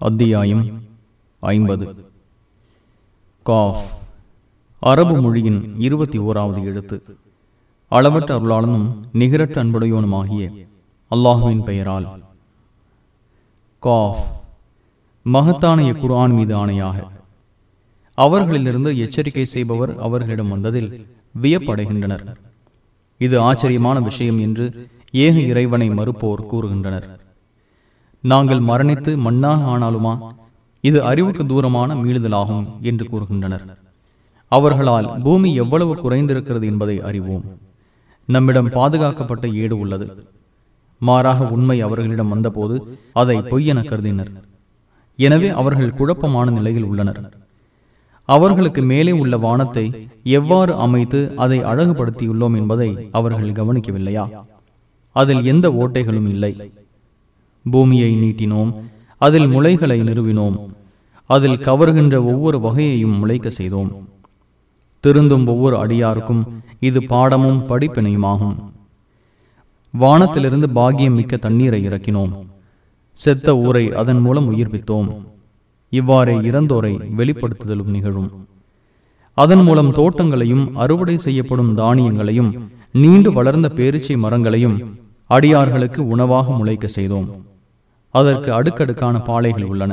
அத்தியாயம் ஐம்பது. காஃப். அரபு மொழியின் இருபத்தி ஓராவது எழுத்து. அளவற்ற அருளாளனும் நிகரற்ற அன்புடையோனுமாகிய அல்லாஹுவின் பெயரால். காஃப். மகத்தானைய குர்ஆன் மீது ஆணையாக. அவர்களிலிருந்து எச்சரிக்கை செய்பவர் அவர்களிடம் வந்ததில் வியப்படைகின்றனர். இது ஆச்சரியமான விஷயம் என்று ஏக இறைவனை மறுப்போர் கூறுகின்றனர். நாங்கள் மரணித்து மண்ணாக ஆனாலுமா? இது அறிவுக்கு தூரமான மீளுதலாகும் என்று கூறுகின்றனர். அவர்களால் பூமி எவ்வளவு குறைந்திருக்கிறது என்பதை அறிவோம். நம்மிடம் பாதுகாக்கப்பட்ட ஏடு உள்ளது. மாறாக உண்மை அவர்களிடம் வந்தபோது அதை பொய்யென கருதினர். எனவே அவர்கள் குழப்பமான நிலையில் உள்ளனர். அவர்களுக்கு மேலே உள்ள வானத்தை எவ்வாறு அமைத்து அதை அழகுபடுத்தியுள்ளோம் என்பதை அவர்கள் கவனிக்கவில்லையா? அதில் எந்த ஓட்டைகளும் இல்லை. பூமியை நீட்டினோம் அதில் முளைகளை நிறுவினோம் அதில் கவர்கின்ற ஒவ்வொரு வகையையும் முளைக்க செய்தோம். திருந்தும் ஒவ்வொரு அடியாருக்கும் இது பாடமும் படிப்பினையுமாகும். வானத்திலிருந்து பாகியம் மிக்க தண்ணீரை இறக்கினோம். செத்த ஊரை அதன் மூலம் உயிர்ப்பித்தோம். இவ்வாறே இறந்தோரை வெளிப்படுத்துதலும் நிகழும். அதன் மூலம் தோட்டங்களையும் அறுவடை செய்யப்படும் தானியங்களையும் நீண்டு வளர்ந்த பேரிச்சை மரங்களையும் அடியார்களுக்கு உணவாக முளைக்க செய்தோம். அதற்கு அடுக்கடுக்கான பாலைகள் உள்ளன.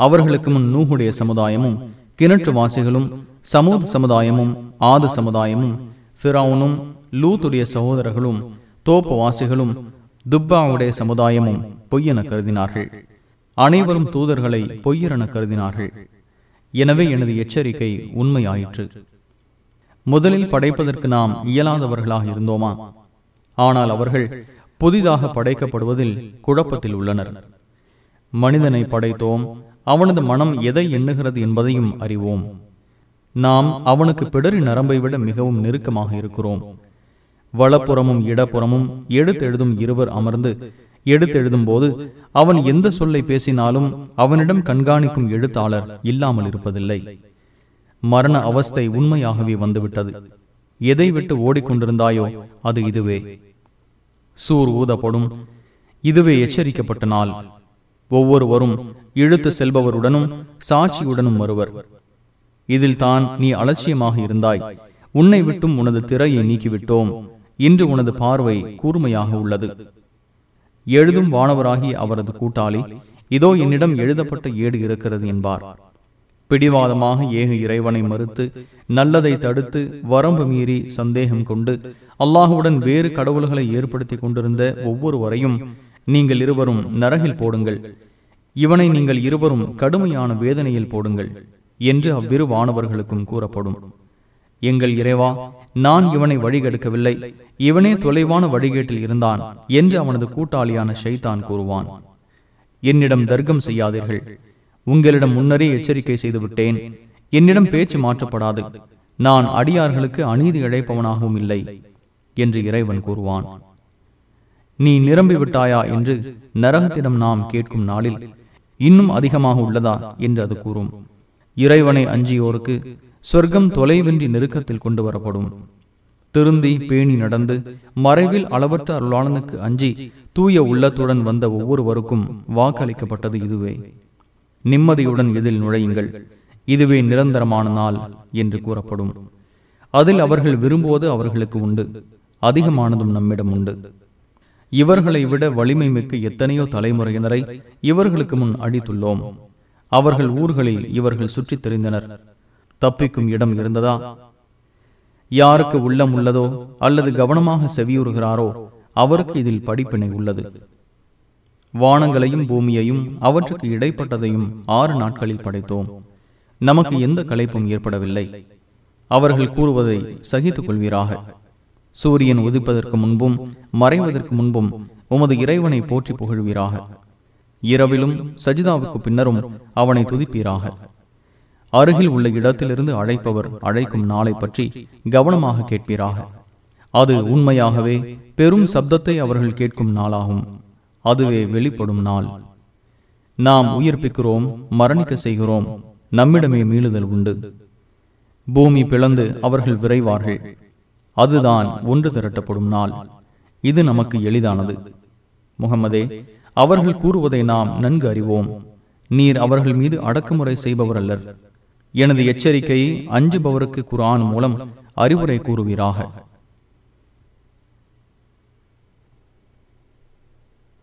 அவர்களுக்கு முன் நூகுடைய சமுதாயமும் கிணற்று வாசிகளும் சமூக சமுதாயமும் ஆது சமுதாயமும் ஃபிரௌனும் லூத்துடைய சகோதரர்களும் தோப்பு வாசிகளும் துப்பாவுடைய சமுதாயமும் பொய்யென கருதினார்கள். அனைவரும் தூதர்களை பொய்யரென கருதினார்கள். எனவே எனது எச்சரிக்கை உண்மையாயிற்று. முதலில் படைப்பதற்கு நாம் இயலாதவர்களாக இருந்தோமா? ஆனால் அவர்கள் புதிதாக படைக்கப்படுவதில் குழப்பத்தில் உள்ளனர். மனிதனை படைத்தோம் அவனது மனம் எதை எண்ணுகிறது என்பதையும் அறிவோம். நாம் அவனுக்கு பிடரி நரம்பை விட மிகவும் நெருக்கமாக இருக்கிறோம். வலப்புறமும் இடப்புறமும் எடுத்தெழுதும் இருவர் அமர்ந்து எடுத்தெழுதும் போது அவன் எந்த சொல்லை பேசினாலும் அவனிடம் கண்காணிக்கும் எழுத்தாளர் இல்லாமல் இருப்பதில்லை. மரண அவஸ்தை உண்மையாகவே வந்துவிட்டது. எதை விட்டு ஓடிக்கொண்டிருந்தாயோ அது இதுவே. சூர் ஊதப்படும். இதுவே எச்சரிக்கப்பட்ட நாள். ஒவ்வொருவரும் இழுத்து செல்பவருடனும் சாட்சியுடனும் வருவர். இதில் தான் நீ அலட்சியமாக இருந்தாய். உன்னை விட்டும் உனது திரையை நீக்கிவிட்டோம். இன்று உனது பார்வை கூர்மையாக உள்ளது. எழுதும் வானவராகி அவரது கூட்டாளி இதோ என்னிடம் எழுதப்பட்ட ஏடு இருக்கிறது என்பார். பிடிவாதமாக ஏக இறைவனை மறுத்து நல்லதை தடுத்து வரம்பு மீறி சந்தேகம் கொண்டு அல்லாஹுடன் வேறு கடவுள்களை ஏற்படுத்தி கொண்டிருந்த ஒவ்வொருவரையும் நீங்கள் இருவரும் நரகில் போடுங்கள். இவனை நீங்கள் இருவரும் கடுமையான வேதனையில் போடுங்கள் என்று அவ்விரு வானவர்களுக்கும் கூறப்படும். எங்கள் இறைவா நான் இவனை வழிகெடுக்கவில்லை. இவனே தொலைவான வழிகேட்டில் இருந்தான் என்று அவனது கூட்டாளியான ஷைத்தான் கூறுவான். என்னிடம் தர்க்கம் செய்யாதீர்கள். உங்களிடம் முன்னரே எச்சரிக்கை செய்துவிட்டேன். என்னிடம் பேச்சு மாற்றப்படாது. நான் அடியார்களுக்கு அநீதி இழைப்பவனாகவும் இல்லை என்று இறைவன் கூறுவான். நீ நிரம்பி விட்டாயா என்று நரகத்திடம் நாம் கேட்கும் நாளில் இன்னும் அதிகமாக உள்ளதா என்று அது கூறும். இறைவனை அஞ்சியோருக்கு சொர்க்கம் தொலைவின்றி நெருக்கத்தில் கொண்டு வரப்படும் திருந்தி பேணி நடந்து மறைவில் அளவற்ற அருளாளனுக்கு அஞ்சி தூய உள்ளத்துடன் வந்த ஒவ்வொருவருக்கும் வாக்களிக்கப்பட்டது இதுவே. நிம்மதியுடன் இதில் நுழையுங்கள். இதுவே நிரந்தரமான நாள் என்று கூறப்படும். அதில் அவர்கள் விரும்புவது அவர்களுக்கு உண்டு. அதிகமானதும் நம்மிடம் உண்டு. இவர்களை விட வலிமை மிக்க எத்தனையோ தலைமுறையினரை இவர்களுக்கு முன் அடித்துள்ளோம். அவர்கள் ஊர்களில் இவர்கள் சுற்றித் தெரிந்தனர். தப்பிக்கும் இடம் இருந்ததா? யாருக்கு உள்ளம் உள்ளதோ அல்லது கவனமாக செவியுறுகிறாரோ அவருக்கு இதில் படிப்பினை உள்ளது. வானங்களையும் பூமியையும் அவற்றுக்கு இடைப்பட்டதையும் ஆறு நாட்களில் படைத்தோம். நமக்கு எந்த களைப்பும் ஏற்படவில்லை. அவர்கள் கூறுவதை சகித்துக் கொள்வீராக. சூரியன் உதிப்பதற்கு முன்பும் மறைவதற்கு முன்பும் உமது இறைவனை போற்றி புகழ்வீராக. இரவிலும் சஜிதாவுக்கு பின்னரும் அவனை துதிப்பீராக. அருகில் உள்ள இடத்திலிருந்து அழைப்பவர் அழைக்கும் நாளை பற்றி கவனமாக கேட்பீராக. அது உண்மையாகவே பெரும் சப்தத்தை அவர்கள் கேட்கும் நாளாகும். அதுவே வெளிப்படும் நாள். நாம் உயிர்ப்பிக்கிறோம் மரணிக்க செய்கிறோம் நம்மிடமே மீளுதல் உண்டு. பூமி பிளந்து அவர்கள் விரைவார்கள். அதுதான் ஒன்று திரட்டப்படும் நாள். இது நமக்கு எளிதானது. முகமதே அவர்கள் கூறுவதை நாம் நன்கு அறிவோம். நீர் அவர்கள் மீது அடக்குமுறை செய்பவர் அல்லர் எனது எச்சரிக்கையை அஞ்சுபவருக்கு குரான் மூலம் அறிவுரை கூறுவீராக.